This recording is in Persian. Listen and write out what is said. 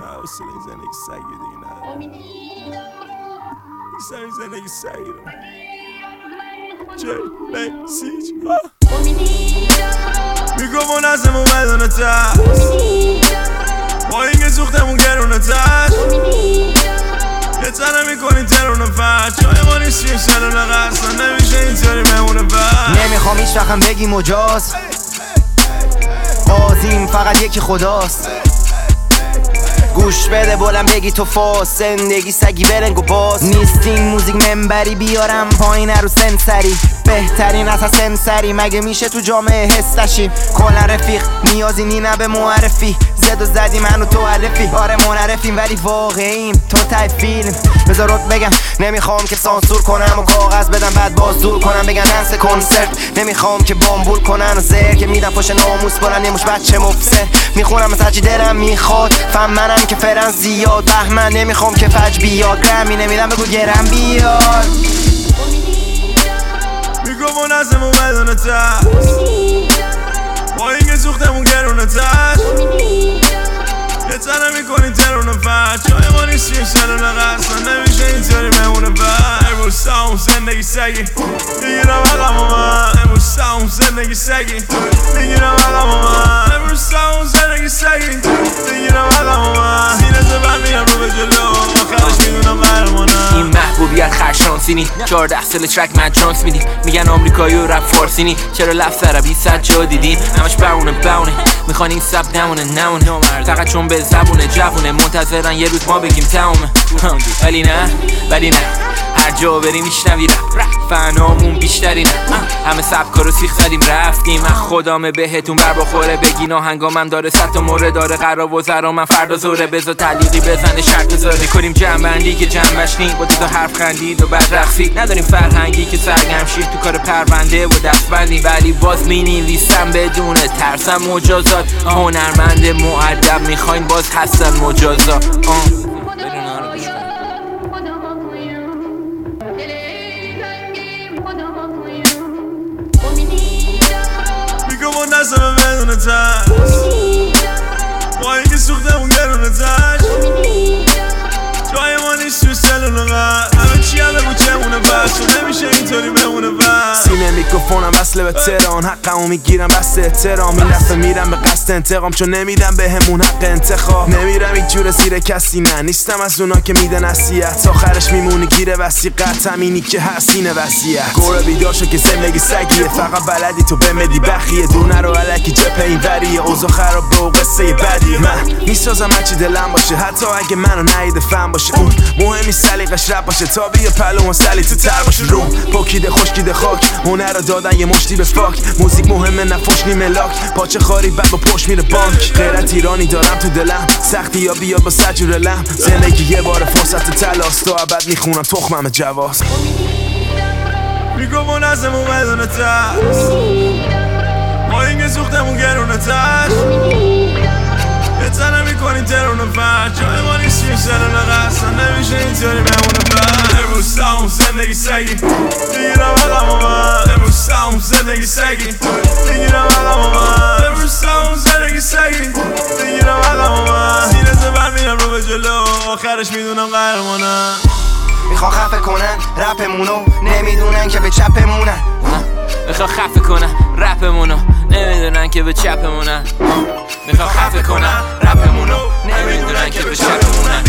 نه این زندگی سگی دیگه نه. این زندگی سگی رو جی بی سیج میگم اون ازمون بدون ترس با اینکه سوختمون گرونه تش تنه می‌کنی ترون فرد جای ما نیستیم سلون قصد نمیشه اینطوری مهمونه بر نمی‌خوام هیچ وقتم بگی مجاز بازیم فقط یکی خداست. گوش بده بلم بگی تو فاس زندگی سگی برنگ و باز. نیستین موزیک منبری بیارم پایین رو سنسری. بهترین از سنسری. مگه میشه تو جامعه هستشیم کلا رفیق نیازی نی به معرفی. و زدی منو تو عرفی آره منعرفیم ولی واقعیم. تو تای فیلم. بذار بگم نمی‌خوام که سانسور کنم و کاغذ بدم بعد باز دور کنم. بگن انس کنسرت. نمی‌خوام که بامبول کنن و زهر که میدم پشت ناموس برن یه بچه مفسه می‌خونم از هرچی دلم می‌خواد. فهم منم که فرن زیاد. بهمن نمی‌خوام که فج بیاد. گرمی نمیدم بگو گرم بیاد. میگم ازمون بدون ترس با اینکه سوختمون گرونه تش جای ما نیستیم سلون قصد نمیشه اینطوری مهمونه بر امروز ساون زندگی سگی می‌گیرم عقم من امروز خرشانسی نی چهارده سال ترک من جانس میدی. میگن آمریکایی و رپ فارسی نی چرا لفظ عربی صد جا دیدین همش بونه بونه می‌خوان این سب نمونه نمونه. فقط چون به زبونه جوونه. منتظرن یه روز ما بگیم تمومه. ولی نه ولی نه. هر جا بریم میشنوی فنامون بیشتری نه همه سبکا رو سیخ زدیم رفتیم. من خدامه بهتون بر بخوره. بگی ناهنگامم داره ست و مورد داره. قرار و من فردا زوره. بزا تعلیقی بزنه شرط بذاره کنیم جنبندی که جنبش نیم با تا حرف خندید و بعد رقصید نداریم فرهنگی که سرگم شید تو کار پرونده و دستبندی ولی باز می بدون ترسم مجازات. هنرمند معدب می‌خواین باز هستن مجازات. دستم بدون ترس با اینکه سوختمون گرونه تش جای ما نیست تو سلون همه چی میکروفونم وصله به تران حقمو می‌گیرم بس احترام. این دفعه میرم به قصد انتقام چون نمیدم به همون حق انتخاب. نمیرم این جور زیر کسی نه. نیستم از اونا که میده نصیحت آخرش میمونی گیره وسیقت همینی که هستین وسیعت گوره بیدار شو که زندگی سگیه. فقط بلدی تو بمدی بخیه. دونه رو علکی جپه این وریه. اوضاع خراب به قصه بدی من می‌سازم هرچی دلم باشه. حتی اگه منو نهیده فهم باشه. اون مهمی سلیقش رب باشه. تا بیا پلو و سلی تو تر باشه. روم. پاکیده خشکیده خاک. هنر رو دادن یه مشتی به فاک. موزیک مهمه نفوش نیمه لاک. پاچه خاری بعد با پشت میره بانک. غیرت ایرانی دارم تو دلم. سختی یا بیا با سجور لم. زندگی یه بار فرصت تلاست. تا ابد می‌خونم تخمم جواز. میگم ازمون بدون ترس. ما اینکه سوختمون گرونه تش یه تنه می‌کنی ترون فرد. جای ما نیستیم سرون قصد نمیشه اینطوری بمونه بر امروز ساون زندگی سگی آخرش می‌دونم قهرمانم می‌خوان خفه کنن رپمونو. نمی‌دونن که به چپمونن. می‌خوان خفه کنن رپمونو. نمی‌دونن که به چپمونن. می‌خوان خفه کنن رپمونو. نمی‌دونن که به چپمونن.